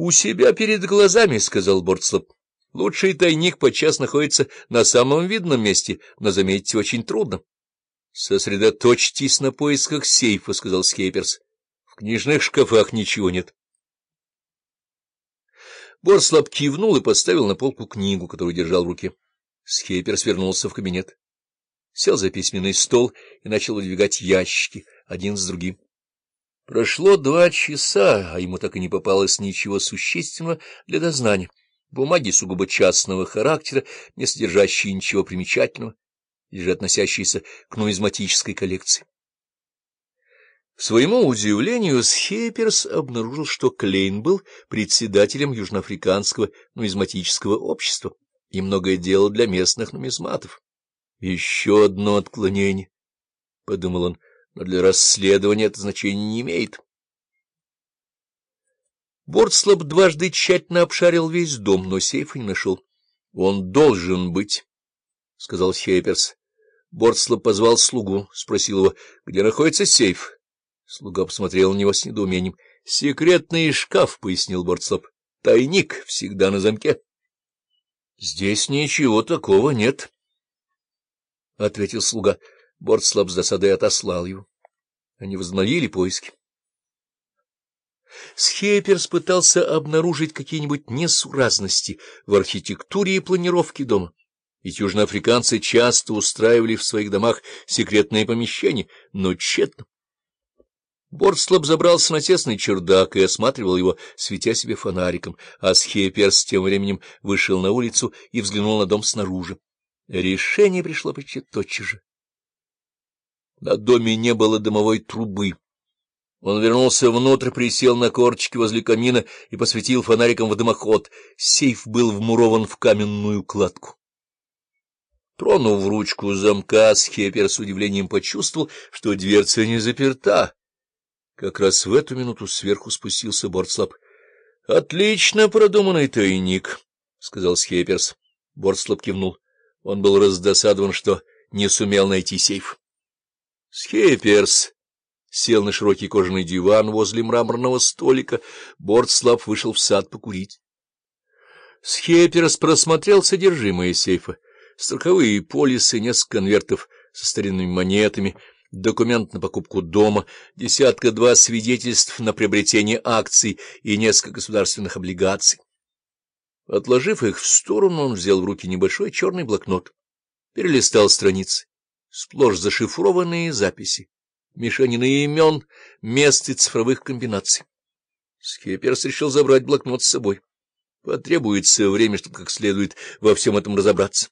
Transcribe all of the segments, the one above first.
У себя перед глазами, — сказал Борстлап. — Лучший тайник подчас находится на самом видном месте, но заметить очень трудно. — Сосредоточьтесь на поисках сейфа, — сказал Скейперс. — В книжных шкафах ничего нет. Борстлап кивнул и поставил на полку книгу, которую держал в руке. Скейперс вернулся в кабинет. Сел за письменный стол и начал выдвигать ящики, один за другим. Прошло два часа, а ему так и не попалось ничего существенного для дознания. Бумаги сугубо частного характера, не содержащие ничего примечательного, или же относящиеся к нумизматической коллекции. К своему удивлению, Схейперс обнаружил, что Клейн был председателем Южноафриканского нумизматического общества и многое делал для местных нумизматов. Еще одно отклонение, — подумал он, но для расследования это значения не имеет. Бортслоп дважды тщательно обшарил весь дом, но сейфа не нашел. — Он должен быть, — сказал Хейперс. Бортслоп позвал слугу, спросил его, где находится сейф. Слуга посмотрел на него с недоумением. — Секретный шкаф, — пояснил Бортслоп. — Тайник всегда на замке. — Здесь ничего такого нет, — ответил слуга. Бортслоп с досадой отослал его. Они возобновили поиски. Схейперс пытался обнаружить какие-нибудь несуразности в архитектуре и планировке дома. Ведь южноафриканцы часто устраивали в своих домах секретные помещения, но тщетно. Борслоп забрался на тесный чердак и осматривал его, светя себе фонариком, а Схейперс тем временем вышел на улицу и взглянул на дом снаружи. Решение пришло почти тотчас же. На доме не было дымовой трубы. Он вернулся внутрь, присел на корчики возле камина и посветил фонариком в дымоход. Сейф был вмурован в каменную кладку. Тронув ручку замка, Схепер с удивлением почувствовал, что дверца не заперта. Как раз в эту минуту сверху спустился Бортслап. — Отлично продуманный тайник, — сказал Схеперс. Бортслап кивнул. Он был раздосадован, что не сумел найти сейф. Схеперс сел на широкий кожаный диван возле мраморного столика. Бортслав вышел в сад покурить. Схеперс просмотрел содержимое сейфа. Страховые полисы, несколько конвертов со старинными монетами, документ на покупку дома, десятка-два свидетельств на приобретение акций и несколько государственных облигаций. Отложив их в сторону, он взял в руки небольшой черный блокнот, перелистал страницы сплошь зашифрованные записи, мишенины имен, мест и цифровых комбинаций. Скеперс решил забрать блокнот с собой. Потребуется время, чтобы как следует во всем этом разобраться.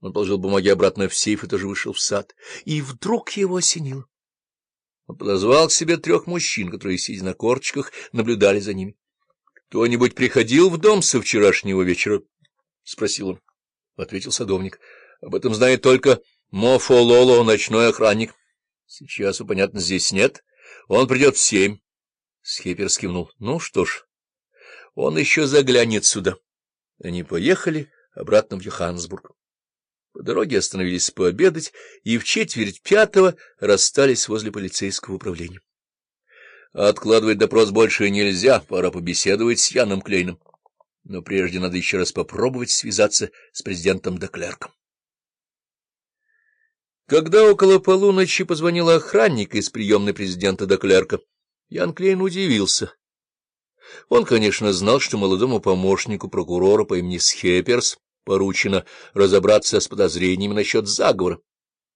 Он положил бумаги обратно в сейф и тоже вышел в сад. И вдруг его осенило. Он подозвал к себе трех мужчин, которые, сидя на корчиках, наблюдали за ними. — Кто-нибудь приходил в дом со вчерашнего вечера? — спросил он. Ответил садовник. — Об этом знает только Мофо Лоло, ночной охранник. Сейчас, понятно, здесь нет. Он придет в семь. Скипер скивнул. Ну что ж, он еще заглянет сюда. Они поехали обратно в Йоханнесбург. По дороге остановились пообедать и в четверть пятого расстались возле полицейского управления. Откладывать допрос больше нельзя, пора побеседовать с Яном Клейном. Но прежде надо еще раз попробовать связаться с президентом Деклерком. Когда около полуночи позвонил охранник из приемной президента Деклерка, Ян Клейн удивился. Он, конечно, знал, что молодому помощнику прокурора по имени Схепперс поручено разобраться с подозрениями насчет заговора.